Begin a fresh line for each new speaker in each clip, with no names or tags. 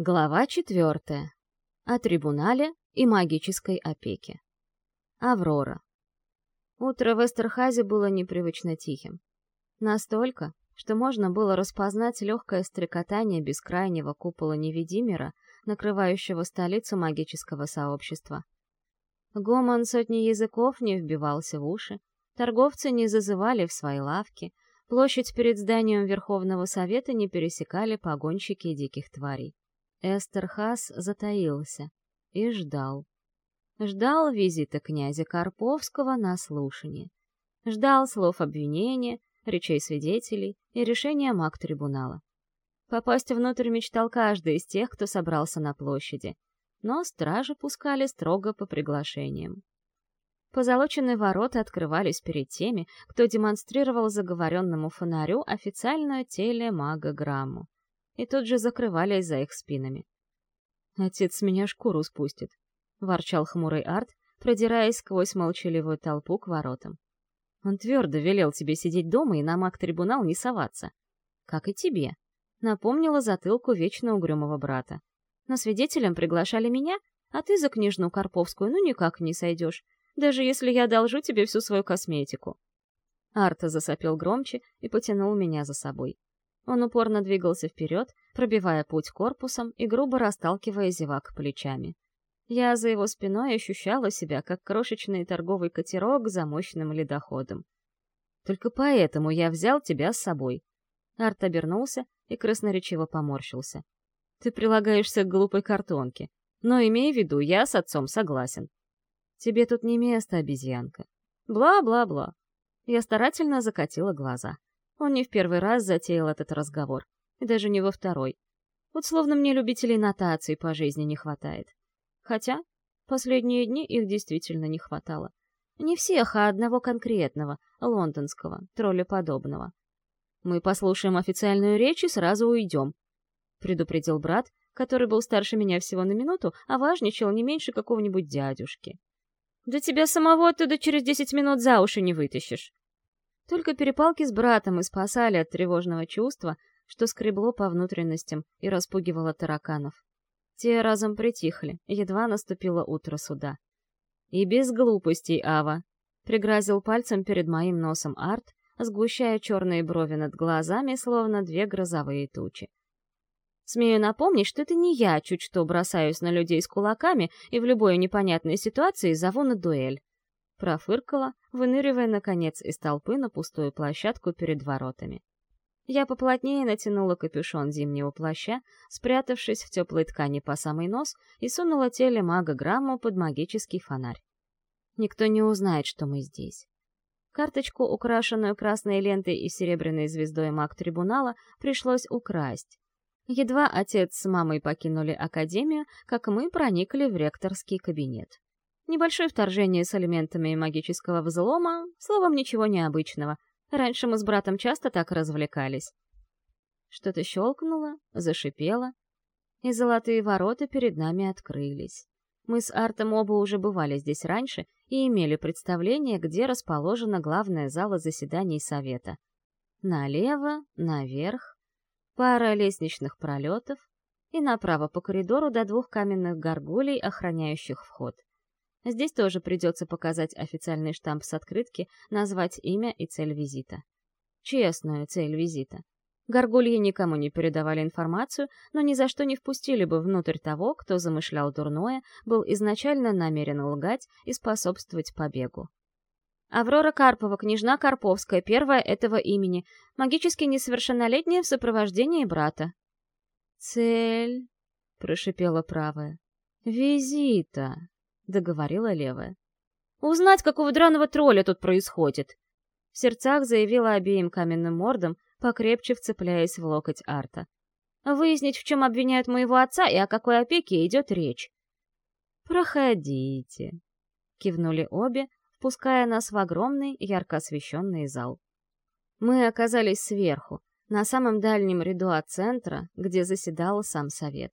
Глава четвертая. О трибунале и магической опеке. Аврора. Утро в Эстерхазе было непривычно тихим. Настолько, что можно было распознать легкое стрекотание бескрайнего купола невидимера, накрывающего столицу магического сообщества. Гомон сотни языков не вбивался в уши, торговцы не зазывали в свои лавки, площадь перед зданием Верховного Совета не пересекали погонщики диких тварей. Эстерхаз затаился и ждал. Ждал визита князя Карповского на слушание. Ждал слов обвинения, речей свидетелей и решения маг-трибунала. Попасть внутрь мечтал каждый из тех, кто собрался на площади. Но стражи пускали строго по приглашениям. Позолоченные ворота открывались перед теми, кто демонстрировал заговоренному фонарю официальную телемагограмму и тут же закрывались за их спинами. «Отец меня шкуру спустит», — ворчал хмурый Арт, продираясь сквозь молчаливую толпу к воротам. «Он твердо велел тебе сидеть дома и на маг-трибунал не соваться. Как и тебе», — напомнила затылку вечно угрюмого брата. «Но свидетелем приглашали меня, а ты за княжну Карповскую ну никак не сойдешь, даже если я одолжу тебе всю свою косметику». Арта засопел громче и потянул меня за собой. Он упорно двигался вперед, пробивая путь корпусом и грубо расталкивая зевак плечами. Я за его спиной ощущала себя, как крошечный торговый катерок за мощным ледоходом. «Только поэтому я взял тебя с собой». Арт обернулся и красноречиво поморщился. «Ты прилагаешься к глупой картонке. Но имей в виду, я с отцом согласен. Тебе тут не место, обезьянка. Бла-бла-бла». Я старательно закатила глаза. Он не в первый раз затеял этот разговор, и даже не во второй. Вот словно мне любителей нотаций по жизни не хватает. Хотя последние дни их действительно не хватало. Не всех, а одного конкретного, лондонского, троллеподобного. «Мы послушаем официальную речь и сразу уйдем», — предупредил брат, который был старше меня всего на минуту, а важничал не меньше какого-нибудь дядюшки. «Да тебя самого оттуда через десять минут за уши не вытащишь», только перепалки с братом и спасали от тревожного чувства, что скребло по внутренностям и распугивало тараканов. Те разом притихли, едва наступило утро суда. «И без глупостей, Ава!» — пригрозил пальцем перед моим носом Арт, сгущая черные брови над глазами, словно две грозовые тучи. Смею напомнить, что это не я чуть что бросаюсь на людей с кулаками и в любой непонятной ситуации зову на дуэль. Профыркала, выныривая, наконец, из толпы на пустую площадку перед воротами. Я поплотнее натянула капюшон зимнего плаща, спрятавшись в теплой ткани по самый нос, и сунула теле мага грамму под магический фонарь. Никто не узнает, что мы здесь. Карточку, украшенную красной лентой и серебряной звездой маг-трибунала, пришлось украсть. Едва отец с мамой покинули академию, как мы проникли в ректорский кабинет. Небольшое вторжение с элементами магического взлома, словом, ничего необычного. Раньше мы с братом часто так развлекались. Что-то щелкнуло, зашипело, и золотые ворота перед нами открылись. Мы с Артом оба уже бывали здесь раньше и имели представление, где расположена главная зала заседаний совета. Налево, наверх, пара лестничных пролетов и направо по коридору до двух каменных горгулей, охраняющих вход. Здесь тоже придется показать официальный штамп с открытки, назвать имя и цель визита. Честную цель визита. Горгульи никому не передавали информацию, но ни за что не впустили бы внутрь того, кто замышлял дурное, был изначально намерен лгать и способствовать побегу. Аврора Карпова, княжна Карповская, первая этого имени, магически несовершеннолетняя в сопровождении брата. «Цель», — прошипела правая, — «визита» договорила левая. «Узнать, какого драного тролля тут происходит!» В сердцах заявила обеим каменным мордам, покрепче вцепляясь в локоть Арта. «Выяснить, в чем обвиняют моего отца и о какой опеке идет речь». «Проходите», — кивнули обе, впуская нас в огромный, ярко освещенный зал. Мы оказались сверху, на самом дальнем ряду от центра, где заседал сам совет.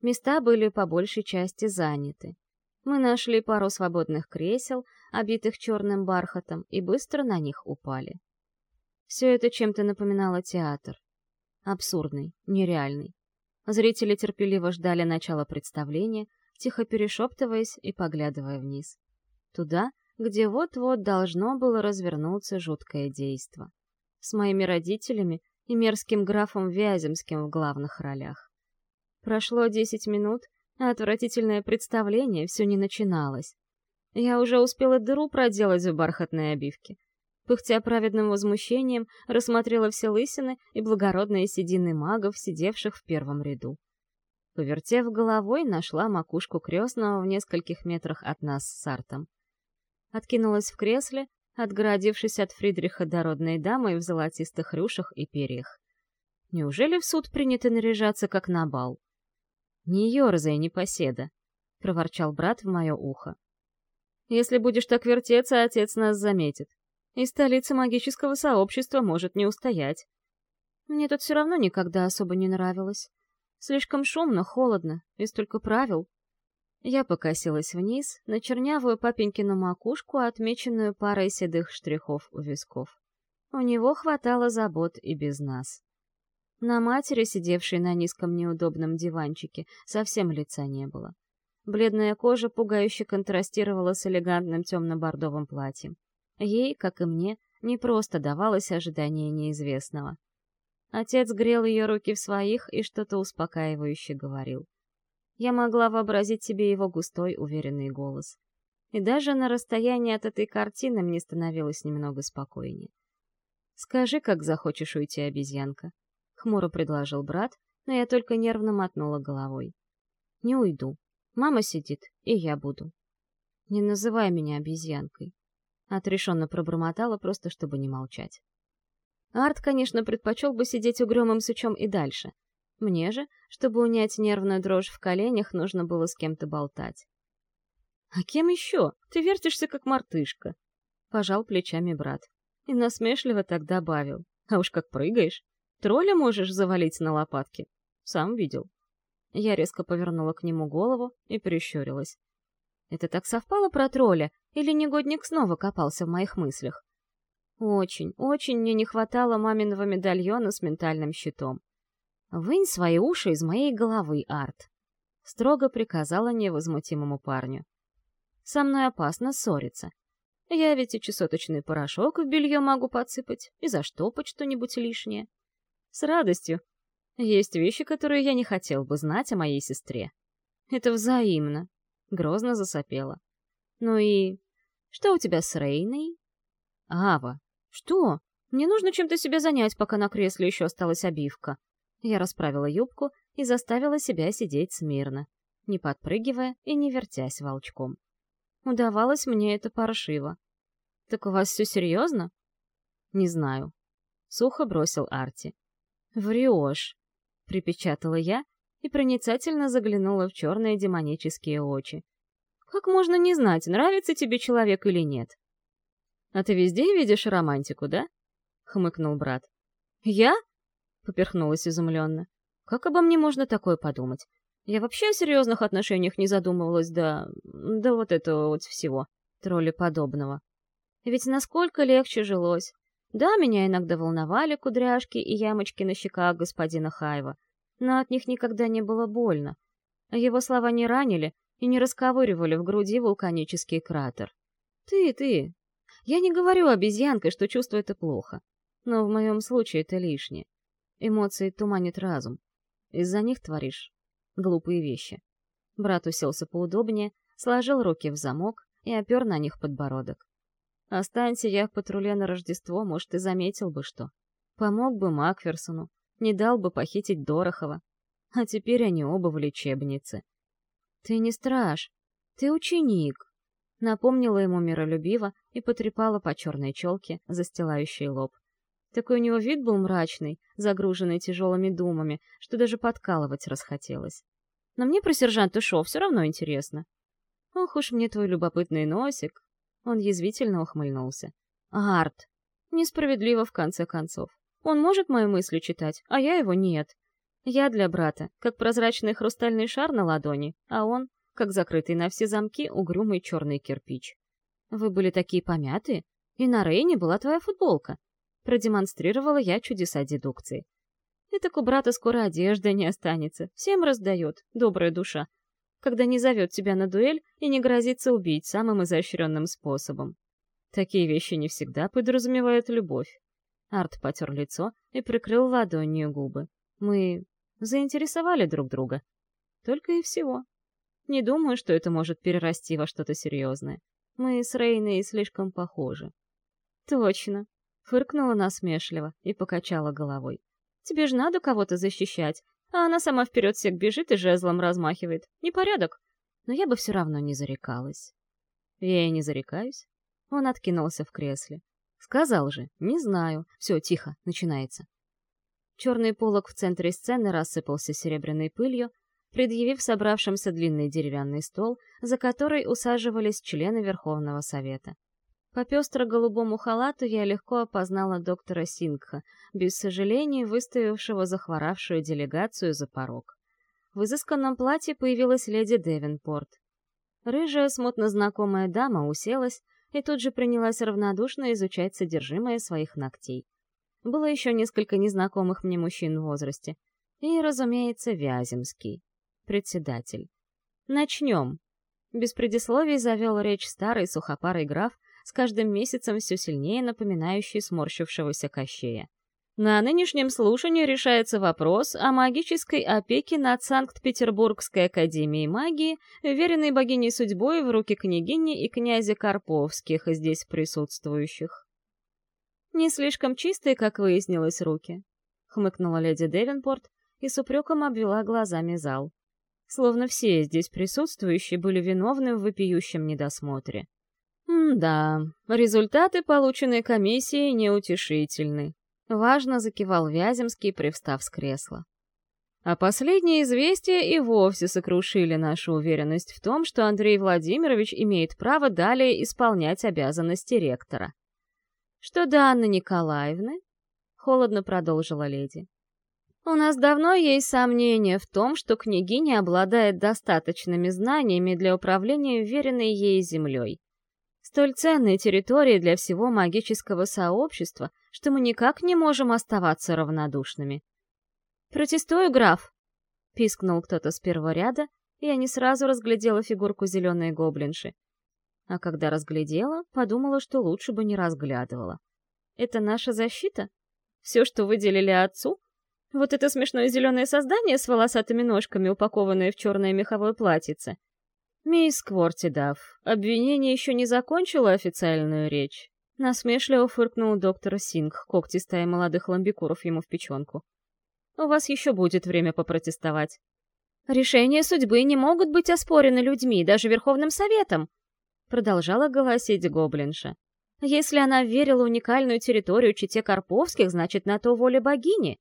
Места были по большей части заняты. Мы нашли пару свободных кресел, обитых черным бархатом, и быстро на них упали. Все это чем-то напоминало театр. Абсурдный, нереальный. Зрители терпеливо ждали начала представления, тихо перешептываясь и поглядывая вниз. Туда, где вот-вот должно было развернуться жуткое действо. С моими родителями и мерзким графом Вяземским в главных ролях. Прошло десять минут, отвратительное представление все не начиналось. Я уже успела дыру проделать в бархатной обивке. Пыхтя праведным возмущением, рассмотрела все лысины и благородные седины магов, сидевших в первом ряду. Повертев головой, нашла макушку крестного в нескольких метрах от нас с Сартом. Откинулась в кресле, отгородившись от Фридриха дородной дамой в золотистых рюшах и перьях. Неужели в суд принято наряжаться, как на бал? «Не ерзай, непоседа», — проворчал брат в мое ухо. «Если будешь так вертеться, отец нас заметит. И столица магического сообщества может не устоять. Мне тут все равно никогда особо не нравилось. Слишком шумно, холодно, и столько правил. Я покосилась вниз, на чернявую папенькину макушку, отмеченную парой седых штрихов у висков. У него хватало забот и без нас. На матери, сидевшей на низком неудобном диванчике, совсем лица не было. Бледная кожа пугающе контрастировала с элегантным темно-бордовым платьем. Ей, как и мне, не просто давалось ожидание неизвестного. Отец грел ее руки в своих и что-то успокаивающе говорил. Я могла вообразить себе его густой, уверенный голос. И даже на расстоянии от этой картины мне становилось немного спокойнее. «Скажи, как захочешь уйти, обезьянка», — хмуро предложил брат, но я только нервно мотнула головой. «Не уйду. Мама сидит, и я буду». «Не называй меня обезьянкой», — отрешенно пробормотала, просто чтобы не молчать. Арт, конечно, предпочел бы сидеть угрюмым сучом и дальше. Мне же, чтобы унять нервную дрожь в коленях, нужно было с кем-то болтать. «А кем еще? Ты вертишься, как мартышка!» — пожал плечами брат. И насмешливо так добавил. «А уж как прыгаешь!» Тролля можешь завалить на лопатки? Сам видел. Я резко повернула к нему голову и прищурилась. Это так совпало про тролля, или негодник снова копался в моих мыслях? Очень, очень мне не хватало маминого медальона с ментальным щитом. «Вынь свои уши из моей головы, Арт!» — строго приказала невозмутимому парню. «Со мной опасно ссориться. Я ведь и чесоточный порошок в белье могу подсыпать, и заштопать что-нибудь лишнее. С радостью. Есть вещи, которые я не хотел бы знать о моей сестре. Это взаимно. Грозно засопела. Ну и... Что у тебя с Рейной? Ава. Что? Мне нужно чем-то себя занять, пока на кресле еще осталась обивка. Я расправила юбку и заставила себя сидеть смирно, не подпрыгивая и не вертясь волчком. Удавалось мне это паршиво. «Так у вас все серьезно?» «Не знаю», — сухо бросил Арти. «Врешь», — припечатала я и проницательно заглянула в черные демонические очи. «Как можно не знать, нравится тебе человек или нет?» «А ты везде видишь романтику, да?» — хмыкнул брат. «Я?» — поперхнулась изумленно. «Как обо мне можно такое подумать? Я вообще о серьезных отношениях не задумывалась до... до вот этого вот всего, тролли подобного. Ведь насколько легче жилось, да, меня иногда волновали кудряшки и ямочки на щеках господина Хайва, но от них никогда не было больно. Его слова не ранили и не расковыривали в груди вулканический кратер. «Ты, ты!» Я не говорю обезьянкой, что чувство это плохо. Но в моем случае это лишнее. Эмоции туманят разум. Из-за них творишь глупые вещи. Брат уселся поудобнее, сложил руки в замок и опер на них подбородок. Останься я в патруле на Рождество, может, и заметил бы что. Помог бы Макферсону, не дал бы похитить Дорохова. А теперь они оба в лечебнице. «Ты не страж, ты ученик», — напомнила ему миролюбиво и потрепала по черной челке, застилающей лоб. Такой у него вид был мрачный, загруженный тяжелыми думами, что даже подкалывать расхотелось. Но мне про сержанта Шо все равно интересно. Ох уж мне твой любопытный носик, он язвительно ухмыльнулся. «Арт! Несправедливо, в конце концов. Он может мои мысли читать, а я его нет. Я для брата, как прозрачный хрустальный шар на ладони, а он, как закрытый на все замки, угрюмый черный кирпич. Вы были такие помятые, и на Рейне была твоя футболка. Продемонстрировала я чудеса дедукции. И так у брата скоро одежда не останется. Всем раздает, добрая душа. Когда не зовет тебя на дуэль и не грозится убить самым изощренным способом. Такие вещи не всегда подразумевают любовь. Арт потер лицо и прикрыл ладонью губы. Мы заинтересовали друг друга. Только и всего. Не думаю, что это может перерасти во что-то серьезное. Мы с Рейной слишком похожи. Точно. Фыркнула насмешливо и покачала головой. Тебе же надо кого-то защищать, а она сама вперед всех бежит и жезлом размахивает. Непорядок. Но я бы все равно не зарекалась. Я и не зарекаюсь. Он откинулся в кресле. Сказал же, не знаю. Все, тихо, начинается. Черный полог в центре сцены рассыпался серебряной пылью, предъявив собравшимся длинный деревянный стол, за который усаживались члены Верховного Совета. По пестро-голубому халату я легко опознала доктора Сингха, без сожаления выставившего захворавшую делегацию за порог. В изысканном платье появилась леди Девинпорт. Рыжая, смутно знакомая дама уселась и тут же принялась равнодушно изучать содержимое своих ногтей. Было еще несколько незнакомых мне мужчин в возрасте. И, разумеется, Вяземский, председатель. Начнем. Без предисловий завел речь старый сухопарый граф, с каждым месяцем все сильнее напоминающий сморщившегося кощея. На нынешнем слушании решается вопрос о магической опеке над Санкт-Петербургской академией магии, веренной богиней судьбой в руки княгини и князя Карповских, здесь присутствующих. Не слишком чистые, как выяснилось, руки. Хмыкнула леди Девинпорт и с упреком обвела глазами зал. Словно все здесь присутствующие были виновны в вопиющем недосмотре. М-да, результаты, полученные комиссией, неутешительны. Важно закивал Вяземский, привстав с кресла. А последние известия и вовсе сокрушили нашу уверенность в том, что Андрей Владимирович имеет право далее исполнять обязанности ректора. Что до Анны Николаевны, холодно продолжила леди. У нас давно есть сомнения в том, что княгиня обладает достаточными знаниями для управления веренной ей землей. Столь ценной территории для всего магического сообщества, что мы никак не можем оставаться равнодушными. «Протестую, граф!» — пискнул кто-то с первого ряда, и я не сразу разглядела фигурку зеленой гоблинши. А когда разглядела, подумала, что лучше бы не разглядывала. Это наша защита? Все, что выделили отцу? Вот это смешное зеленое создание с волосатыми ножками, упакованное в черное меховое платьице. Мисс Квортидав, обвинение еще не закончило официальную речь. Насмешливо фыркнул доктор Синг, когтистая молодых ламбикуров ему в печенку. У вас еще будет время попротестовать. Решения судьбы не могут быть оспорены людьми, даже Верховным Советом, продолжала голосить гоблинша. Если она верила уникальную территорию Чите Карповских, значит, на то воля богини.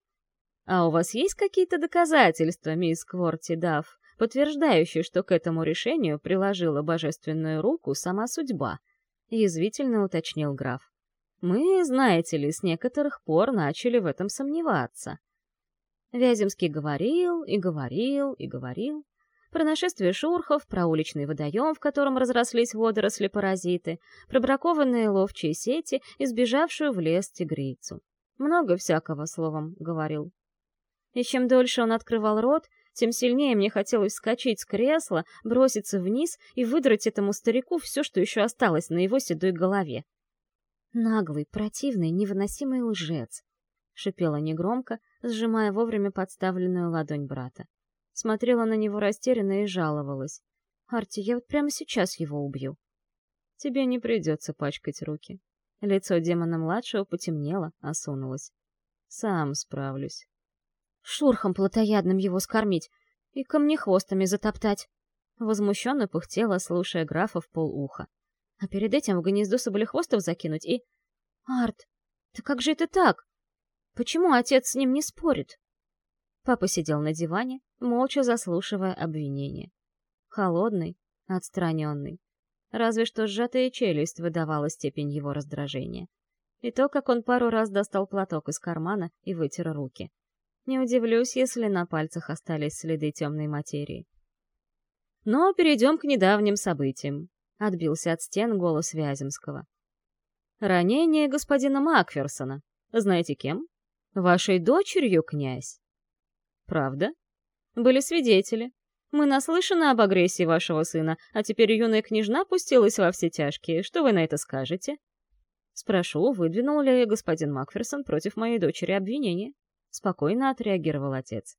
А у вас есть какие-то доказательства, мисс Кворти Дав, подтверждающие, что к этому решению приложила божественную руку сама судьба? Язвительно уточнил граф. Мы, знаете ли, с некоторых пор начали в этом сомневаться. Вяземский говорил и говорил и говорил, про нашествие шурхов, про уличный водоем, в котором разрослись водоросли-паразиты, про бракованные ловчие сети и сбежавшую в лес тигрицу. Много всякого словом говорил. И чем дольше он открывал рот, тем сильнее мне хотелось вскочить с кресла, броситься вниз и выдрать этому старику все, что еще осталось на его седой голове. «Наглый, противный, невыносимый лжец!» — шипела негромко, сжимая вовремя подставленную ладонь брата смотрела на него растерянно и жаловалась. «Арти, я вот прямо сейчас его убью». «Тебе не придется пачкать руки». Лицо демона-младшего потемнело, осунулось. «Сам справлюсь». «Шурхом плотоядным его скормить и камнехвостами затоптать!» Возмущенно пыхтела, слушая графа в полуха. А перед этим в гнездо соболехвостов закинуть и... «Арт, да как же это так? Почему отец с ним не спорит?» Папа сидел на диване, молча заслушивая обвинения. Холодный, отстраненный. Разве что сжатая челюсть выдавала степень его раздражения. И то, как он пару раз достал платок из кармана и вытер руки. Не удивлюсь, если на пальцах остались следы темной материи. Но перейдем к недавним событиям. Отбился от стен голос Вяземского. Ранение господина Макферсона. Знаете кем? Вашей дочерью, князь? Правда? Были свидетели. Мы наслышаны об агрессии вашего сына, а теперь юная княжна пустилась во все тяжкие. Что вы на это скажете? Спрошу, выдвинул ли господин Макферсон против моей дочери обвинение. Спокойно отреагировал отец.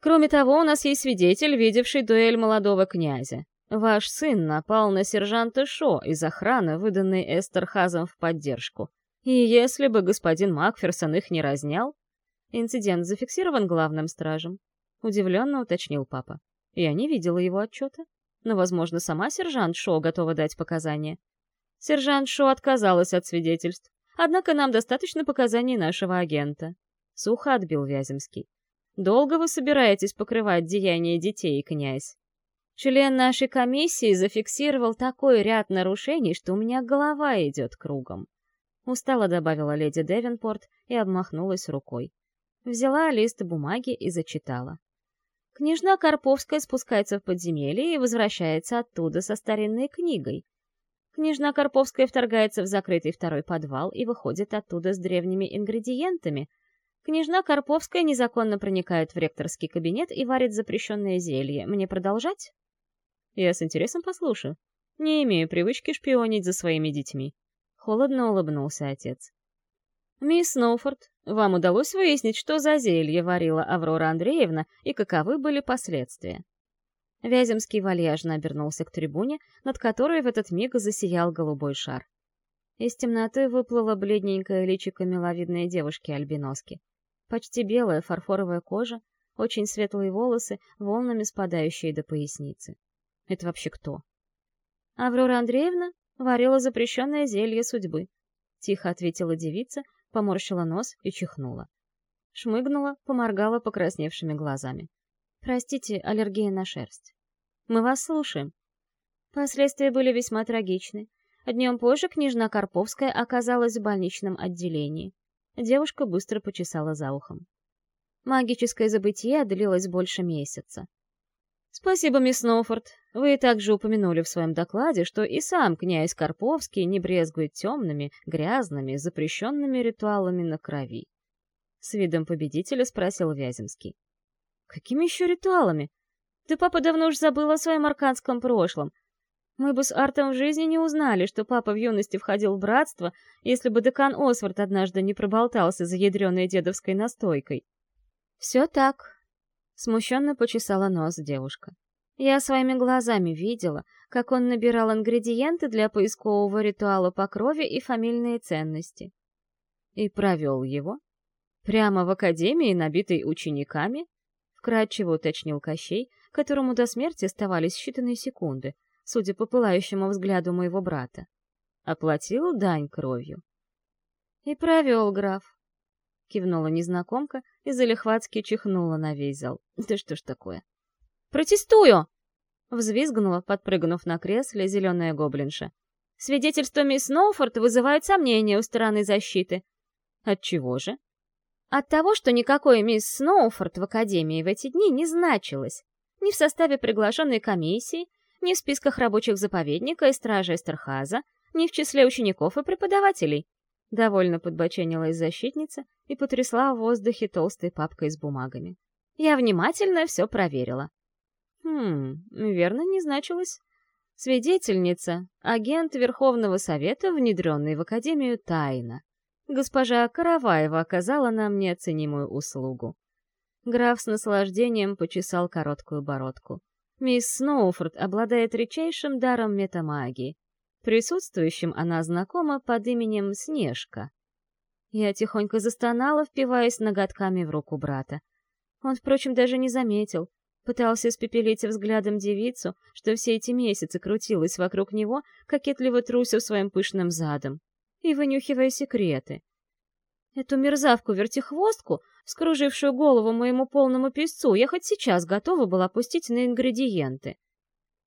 Кроме того, у нас есть свидетель, видевший дуэль молодого князя. Ваш сын напал на сержанта Шо из охраны, выданной Эстерхазом в поддержку. И если бы господин Макферсон их не разнял... Инцидент зафиксирован главным стражем. Удивленно уточнил папа. Я не видела его отчета. Но, возможно, сама сержант Шо готова дать показания. Сержант Шо отказалась от свидетельств. Однако нам достаточно показаний нашего агента. Сухо отбил Вяземский. Долго вы собираетесь покрывать деяния детей, князь? Член нашей комиссии зафиксировал такой ряд нарушений, что у меня голова идет кругом. Устало добавила леди Девинпорт и обмахнулась рукой. Взяла лист бумаги и зачитала. Княжна Карповская спускается в подземелье и возвращается оттуда со старинной книгой. Княжна Карповская вторгается в закрытый второй подвал и выходит оттуда с древними ингредиентами. Княжна Карповская незаконно проникает в ректорский кабинет и варит запрещенное зелье. Мне продолжать? Я с интересом послушаю. Не имею привычки шпионить за своими детьми. Холодно улыбнулся отец. «Мисс Сноуфорд, вам удалось выяснить, что за зелье варила Аврора Андреевна и каковы были последствия?» Вяземский вальяжно обернулся к трибуне, над которой в этот миг засиял голубой шар. Из темноты выплыла бледненькая личико миловидной девушки-альбиноски. Почти белая фарфоровая кожа, очень светлые волосы, волнами спадающие до поясницы. Это вообще кто? Аврора Андреевна варила запрещенное зелье судьбы. Тихо ответила девица, поморщила нос и чихнула. Шмыгнула, поморгала покрасневшими глазами. Простите, аллергия на шерсть. Мы вас слушаем. Последствия были весьма трагичны. Днем позже княжна Карповская оказалась в больничном отделении. Девушка быстро почесала за ухом. Магическое забытие длилось больше месяца. Спасибо, мисс Сноуфорд. Вы также упомянули в своем докладе, что и сам князь Карповский не брезгует темными, грязными, запрещенными ритуалами на крови. С видом победителя спросил Вяземский. Какими еще ритуалами? Ты, папа, давно уж забыл о своем арканском прошлом. Мы бы с Артом в жизни не узнали, что папа в юности входил в братство, если бы декан Освард однажды не проболтался за ядреной дедовской настойкой. Все так, Смущенно почесала нос девушка. Я своими глазами видела, как он набирал ингредиенты для поискового ритуала по крови и фамильные ценности. И провел его. Прямо в академии, набитой учениками? Вкратчиво уточнил Кощей, которому до смерти оставались считанные секунды, судя по пылающему взгляду моего брата. Оплатил дань кровью. И провел граф. — кивнула незнакомка и залихватски чихнула на весь зал. «Да что ж такое?» «Протестую!» — взвизгнула, подпрыгнув на кресле, зеленая гоблинша. «Свидетельство мисс Сноуфорд вызывает сомнения у стороны защиты». «Отчего же?» «От того, что никакой мисс Сноуфорд в Академии в эти дни не значилось. Ни в составе приглашенной комиссии, ни в списках рабочих заповедника и стражи Эстерхаза, ни в числе учеников и преподавателей. Довольно подбоченилась защитница и потрясла в воздухе толстой папкой с бумагами. Я внимательно все проверила. Хм, верно не значилось. Свидетельница, агент Верховного Совета, внедренный в Академию тайно. Госпожа Караваева оказала нам неоценимую услугу. Граф с наслаждением почесал короткую бородку. Мисс Сноуфорд обладает редчайшим даром метамагии. Присутствующим она знакома под именем Снежка. Я тихонько застонала, впиваясь ноготками в руку брата. Он, впрочем, даже не заметил. Пытался испепелить взглядом девицу, что все эти месяцы крутилась вокруг него, кокетливо трусив своим пышным задом, и вынюхивая секреты. Эту мерзавку-вертихвостку, скружившую голову моему полному песцу, я хоть сейчас готова была пустить на ингредиенты.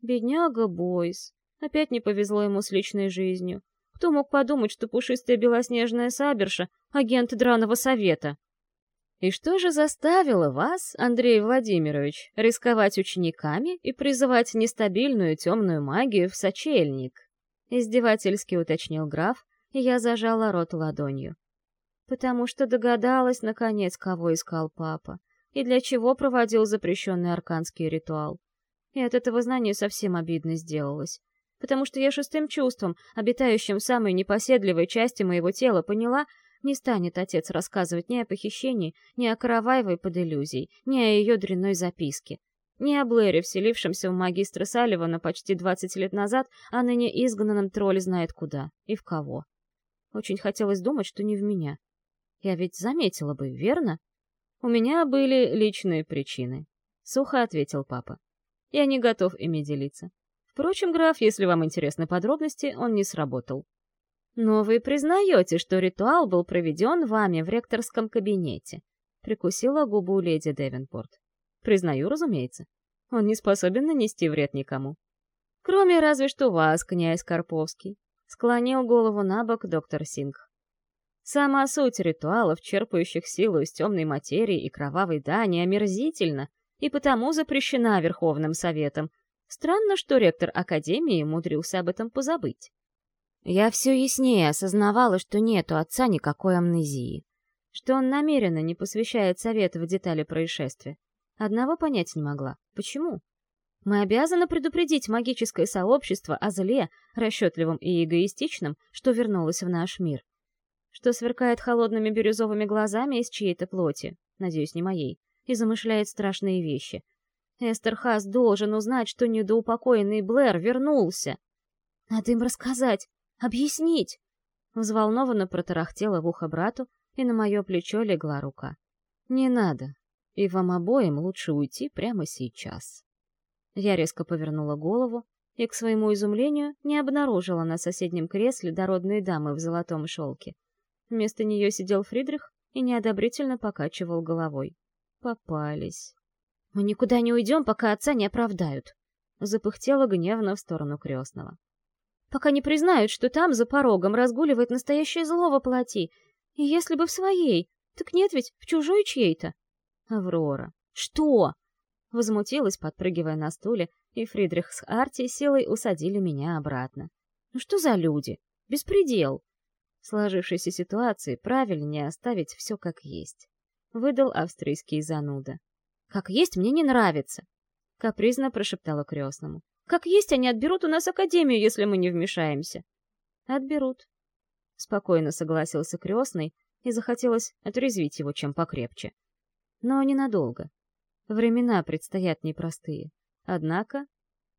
Бедняга Бойс. Опять не повезло ему с личной жизнью. Кто мог подумать, что пушистая белоснежная саберша — агент драного совета? И что же заставило вас, Андрей Владимирович, рисковать учениками и призывать нестабильную темную магию в сочельник? Издевательски уточнил граф, и я зажала рот ладонью. Потому что догадалась, наконец, кого искал папа и для чего проводил запрещенный арканский ритуал. И от этого знания совсем обидно сделалось. Потому что я шестым чувством, обитающим в самой непоседливой части моего тела, поняла, не станет отец рассказывать ни о похищении, ни о Караваевой под иллюзией, ни о ее дрянной записке. Ни о Блэре, вселившемся в магистра Салливана почти 20 лет назад, а ныне изгнанном тролль знает куда и в кого. Очень хотелось думать, что не в меня. Я ведь заметила бы, верно? У меня были личные причины. Сухо ответил папа. Я не готов ими делиться. Впрочем, граф, если вам интересны подробности, он не сработал. Но вы признаете, что ритуал был проведен вами в ректорском кабинете. Прикусила губу леди Девенпорт. Признаю, разумеется. Он не способен нанести вред никому. Кроме разве что вас, князь Карповский. Склонил голову на бок доктор Сингх. Сама суть ритуалов, черпающих силу из темной материи и кровавой дани, омерзительна и потому запрещена Верховным Советом. Странно, что ректор Академии умудрился об этом позабыть. Я все яснее осознавала, что нет у отца никакой амнезии, что он намеренно не посвящает Совет в детали происшествия. Одного понять не могла. Почему? Мы обязаны предупредить магическое сообщество о зле, расчетливом и эгоистичном, что вернулось в наш мир что сверкает холодными бирюзовыми глазами из чьей-то плоти, надеюсь, не моей, и замышляет страшные вещи. Эстер Хас должен узнать, что недоупокоенный Блэр вернулся. Надо им рассказать, объяснить. Взволнованно протарахтела в ухо брату, и на мое плечо легла рука. «Не надо, и вам обоим лучше уйти прямо сейчас». Я резко повернула голову и, к своему изумлению, не обнаружила на соседнем кресле дородной дамы в золотом шелке. Вместо нее сидел Фридрих и неодобрительно покачивал головой. Попались. «Мы никуда не уйдем, пока отца не оправдают», — запыхтела гневно в сторону крестного. «Пока не признают, что там, за порогом, разгуливает настоящее зло во плоти. И если бы в своей, так нет ведь в чужой чьей-то». «Аврора, что?» Возмутилась, подпрыгивая на стуле, и Фридрих с Арти силой усадили меня обратно. «Ну что за люди? Беспредел!» Сложившейся ситуации правильнее оставить все как есть. Выдал австрийский зануда. «Как есть мне не нравится!» Капризно прошептала крестному. «Как есть они отберут у нас академию, если мы не вмешаемся!» «Отберут!» Спокойно согласился крестный, и захотелось отрезвить его чем покрепче. Но ненадолго. Времена предстоят непростые. Однако,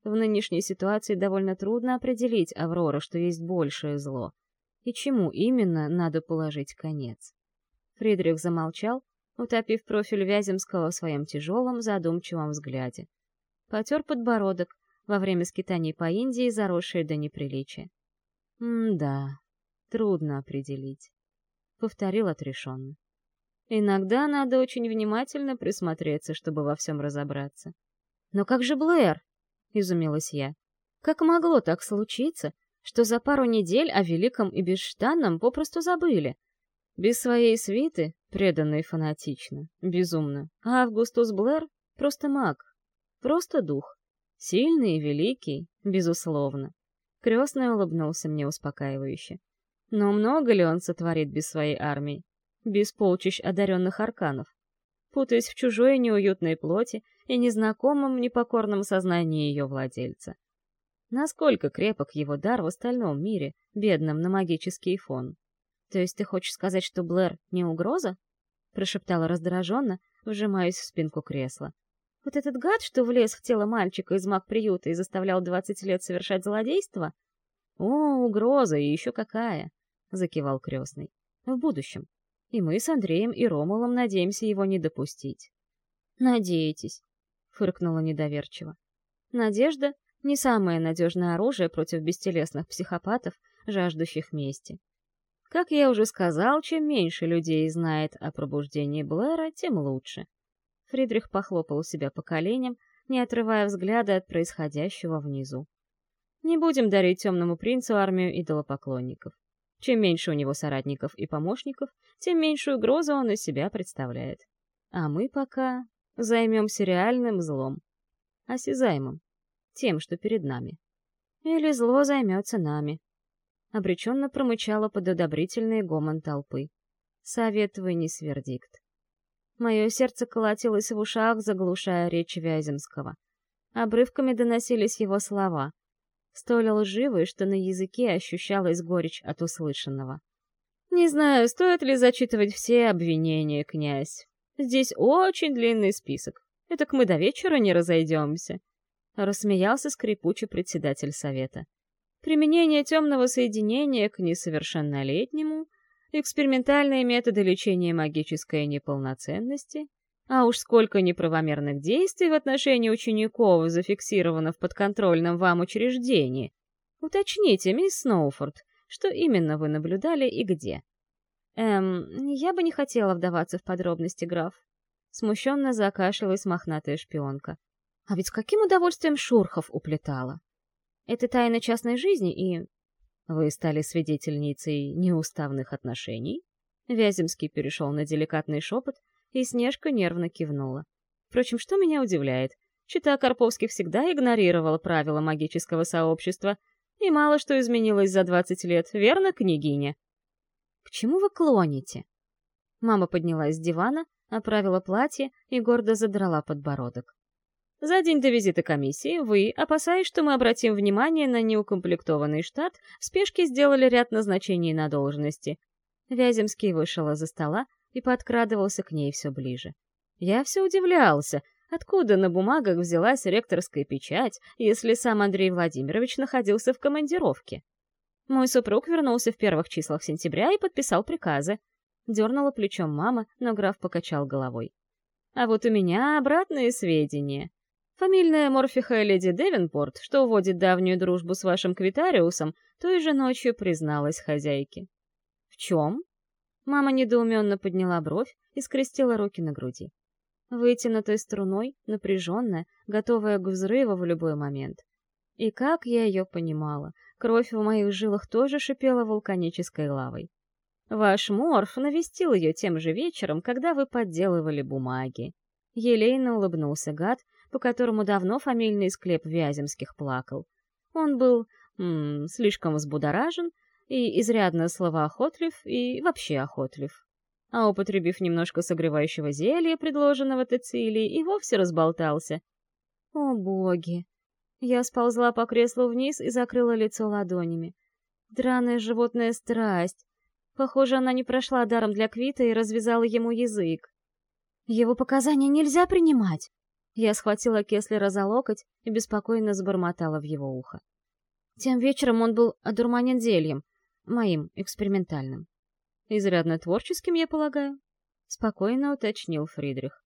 в нынешней ситуации довольно трудно определить Аврора, что есть большее зло — и чему именно надо положить конец. Фридрих замолчал, утопив профиль Вяземского в своем тяжелом, задумчивом взгляде. Потер подбородок, во время скитаний по Индии, заросшие до неприличия. «М-да, трудно определить», — повторил отрешенно. «Иногда надо очень внимательно присмотреться, чтобы во всем разобраться». «Но как же Блэр?» — изумилась я. «Как могло так случиться, что за пару недель о Великом и Бесштанном попросту забыли. Без своей свиты, преданной фанатично, безумно, а Августус Блэр — просто маг, просто дух. Сильный и великий, безусловно. Крестный улыбнулся мне успокаивающе. Но много ли он сотворит без своей армии? Без полчищ одаренных арканов? Путаясь в чужой неуютной плоти и незнакомом, непокорном сознании ее владельца. Насколько крепок его дар в остальном мире, бедном на магический фон? То есть ты хочешь сказать, что Блэр не угроза? Прошептала раздраженно, вжимаясь в спинку кресла. Вот этот гад, что влез в тело мальчика из маг-приюта и заставлял двадцать лет совершать злодейство? О, угроза, и еще какая! Закивал крестный. В будущем. И мы с Андреем и Ромулом надеемся его не допустить. Надеетесь, фыркнула недоверчиво. Надежда не самое надежное оружие против бестелесных психопатов, жаждущих мести. Как я уже сказал, чем меньше людей знает о пробуждении Блэра, тем лучше. Фридрих похлопал себя по коленям, не отрывая взгляда от происходящего внизу. Не будем дарить темному принцу армию идолопоклонников. Чем меньше у него соратников и помощников, тем меньшую угрозу он из себя представляет. А мы пока займемся реальным злом. Осязаемым тем, что перед нами. Или зло займется нами. Обреченно промычала под одобрительный гомон толпы. Совет вынес вердикт. Мое сердце колотилось в ушах, заглушая речь Вяземского. Обрывками доносились его слова, столь лживые, что на языке ощущалась горечь от услышанного. «Не знаю, стоит ли зачитывать все обвинения, князь. Здесь очень длинный список. Этак мы до вечера не разойдемся», — рассмеялся скрипучий председатель совета. «Применение темного соединения к несовершеннолетнему, экспериментальные методы лечения магической неполноценности, а уж сколько неправомерных действий в отношении учеников зафиксировано в подконтрольном вам учреждении. Уточните, мисс Сноуфорд, что именно вы наблюдали и где. Эм, я бы не хотела вдаваться в подробности, граф. Смущенно закашлялась мохнатая шпионка. А ведь с каким удовольствием Шурхов уплетала. Это тайна частной жизни и... Вы стали свидетельницей неуставных отношений? Вяземский перешел на деликатный шепот, и Снежка нервно кивнула. Впрочем, что меня удивляет, Чита Карповских всегда игнорировала правила магического сообщества, и мало что изменилось за двадцать лет, верно, княгиня? «К чему вы клоните?» Мама поднялась с дивана, оправила платье и гордо задрала подбородок. За день до визита комиссии вы, опасаясь, что мы обратим внимание на неукомплектованный штат, в спешке сделали ряд назначений на должности. Вяземский вышел из-за стола и подкрадывался к ней все ближе. Я все удивлялся, откуда на бумагах взялась ректорская печать, если сам Андрей Владимирович находился в командировке. Мой супруг вернулся в первых числах сентября и подписал приказы. Дернула плечом мама, но граф покачал головой. А вот у меня обратные сведения. Фамильная морфиха леди Девенпорт, что уводит давнюю дружбу с вашим Квитариусом, той же ночью призналась хозяйке. «В чем?» Мама недоуменно подняла бровь и скрестила руки на груди. Вытянутой струной, напряженная, готовая к взрыву в любой момент. И как я ее понимала, кровь в моих жилах тоже шипела вулканической лавой. Ваш Морф навестил ее тем же вечером, когда вы подделывали бумаги. Елейно улыбнулся гад, по которому давно фамильный склеп Вяземских плакал. Он был м -м, слишком взбудоражен и изрядно словоохотлив, и вообще охотлив. А употребив немножко согревающего зелья, предложенного Тецилией, и вовсе разболтался. О, боги! Я сползла по креслу вниз и закрыла лицо ладонями. Драная животная страсть. Похоже, она не прошла даром для Квита и развязала ему язык. Его показания нельзя принимать. Я схватила Кеслера за локоть и беспокойно забормотала в его ухо. Тем вечером он был одурманен зельем, Моим, экспериментальным. Изрядно творческим, я полагаю? Спокойно уточнил Фридрих.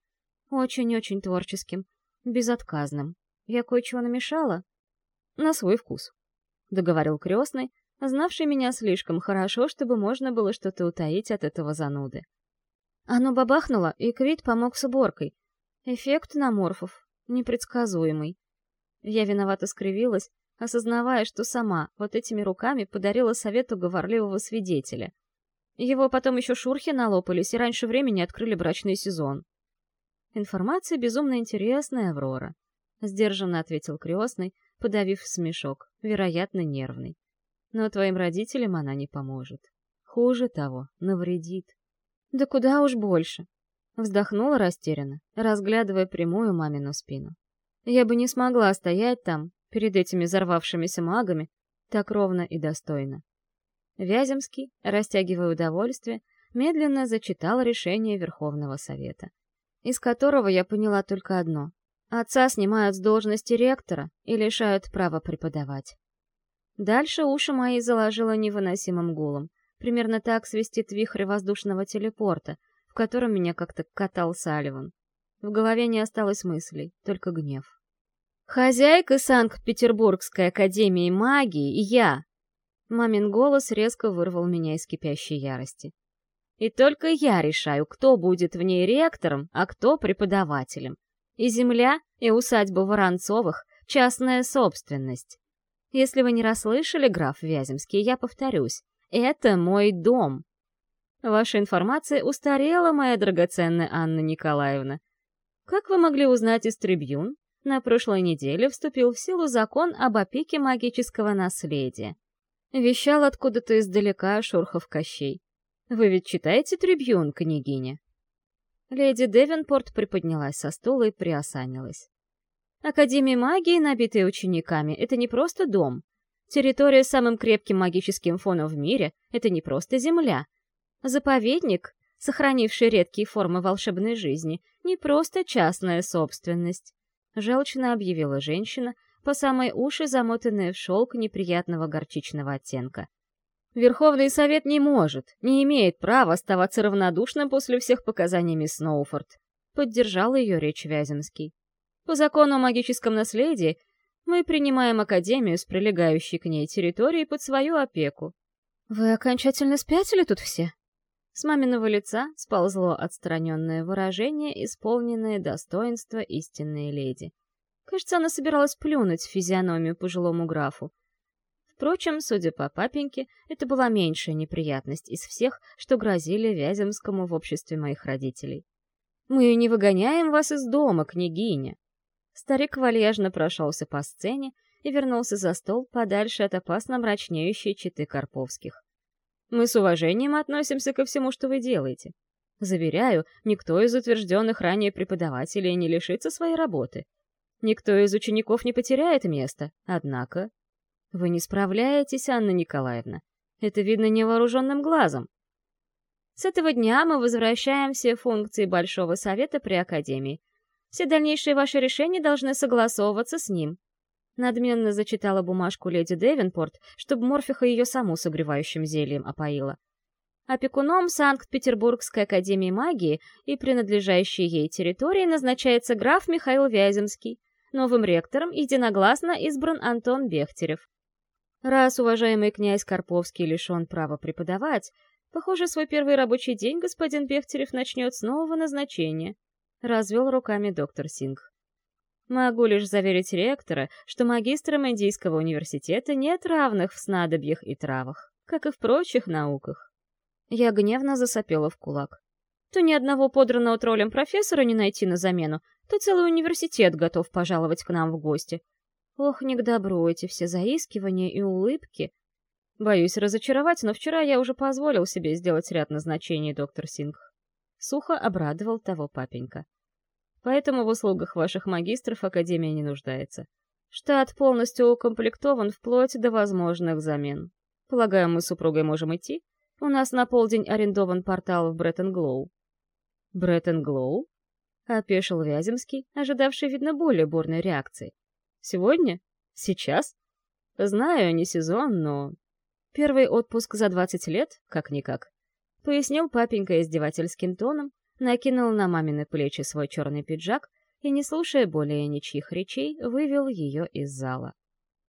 Очень-очень творческим. Безотказным. Я кое-чего намешала? На свой вкус. Договорил крестный, знавший меня слишком хорошо, чтобы можно было что-то утаить от этого зануды. Оно бабахнуло, и Квит помог с уборкой. Эффект наморфов. Непредсказуемый. Я виновато скривилась, осознавая, что сама вот этими руками подарила совету говорливого свидетеля. Его потом еще шурхи налопались и раньше времени открыли брачный сезон. «Информация безумно интересная, Аврора», — сдержанно ответил крестный, подавив смешок, вероятно, нервный. «Но твоим родителям она не поможет. Хуже того, навредит». «Да куда уж больше», — вздохнула растерянно, разглядывая прямую мамину спину. «Я бы не смогла стоять там, перед этими взорвавшимися магами так ровно и достойно. Вяземский, растягивая удовольствие, медленно зачитал решение Верховного Совета, из которого я поняла только одно. Отца снимают с должности ректора и лишают права преподавать. Дальше уши мои заложило невыносимым гулом. Примерно так свистит вихрь воздушного телепорта, в котором меня как-то катал Салливан. В голове не осталось мыслей, только гнев. Хозяйка Санкт-Петербургской академии магии я. Мамин голос резко вырвал меня из кипящей ярости. И только я решаю, кто будет в ней ректором, а кто преподавателем. И земля, и усадьба Воронцовых — частная собственность. Если вы не расслышали, граф Вяземский, я повторюсь. Это мой дом. Ваша информация устарела, моя драгоценная Анна Николаевна. Как вы могли узнать из трибюн, на прошлой неделе вступил в силу закон об опеке магического наследия. Вещал откуда-то издалека Шурхов Кощей. Вы ведь читаете трибюн, княгиня?» Леди Девенпорт приподнялась со стула и приосанилась. Академия магии, набитая учениками, это не просто дом. Территория с самым крепким магическим фоном в мире — это не просто земля. Заповедник, сохранивший редкие формы волшебной жизни, не просто частная собственность. Желчно объявила женщина, по самой уши замотанная в шелк неприятного горчичного оттенка. Верховный Совет не может, не имеет права оставаться равнодушным после всех показаний мисс Сноуфорд. Поддержал ее речь Вяземский. По закону о магическом наследии мы принимаем Академию с прилегающей к ней территорией под свою опеку. Вы окончательно спятили тут все? С маминого лица сползло отстраненное выражение, исполненное достоинства истинной леди. Кажется, она собиралась плюнуть в физиономию пожилому графу. Впрочем, судя по папеньке, это была меньшая неприятность из всех, что грозили Вяземскому в обществе моих родителей. «Мы не выгоняем вас из дома, княгиня!» Старик вальяжно прошелся по сцене и вернулся за стол подальше от опасно мрачнеющей читы Карповских. «Мы с уважением относимся ко всему, что вы делаете. Заверяю, никто из утвержденных ранее преподавателей не лишится своей работы. Никто из учеников не потеряет место, однако вы не справляетесь, Анна Николаевна. Это видно невооруженным глазом. С этого дня мы возвращаем все функции Большого Совета при Академии. Все дальнейшие ваши решения должны согласовываться с ним. Надменно зачитала бумажку леди Девинпорт, чтобы Морфиха ее саму согревающим зельем опоила. Опекуном Санкт-Петербургской академии магии и принадлежащей ей территории назначается граф Михаил Вяземский. Новым ректором единогласно избран Антон Бехтерев. Раз уважаемый князь Карповский лишен права преподавать, похоже, свой первый рабочий день господин Бехтерев начнет с нового назначения. Развел руками доктор Сингх. Могу лишь заверить ректора, что магистрам Индийского университета нет равных в снадобьях и травах, как и в прочих науках. Я гневно засопела в кулак. То ни одного подранного троллем профессора не найти на замену, то целый университет готов пожаловать к нам в гости, Ох, не к добру эти все заискивания и улыбки. Боюсь разочаровать, но вчера я уже позволил себе сделать ряд назначений, доктор Сингх. Сухо обрадовал того папенька. Поэтому в услугах ваших магистров Академия не нуждается. Штат полностью укомплектован вплоть до возможных замен. Полагаю, мы с супругой можем идти? У нас на полдень арендован портал в Бреттон-Глоу. Опешил Вяземский, ожидавший, видно, более бурной реакции. Сегодня? Сейчас? Знаю, не сезон, но... Первый отпуск за 20 лет, как-никак. Пояснил папенька издевательским тоном, накинул на мамины плечи свой черный пиджак и, не слушая более ничьих речей, вывел ее из зала.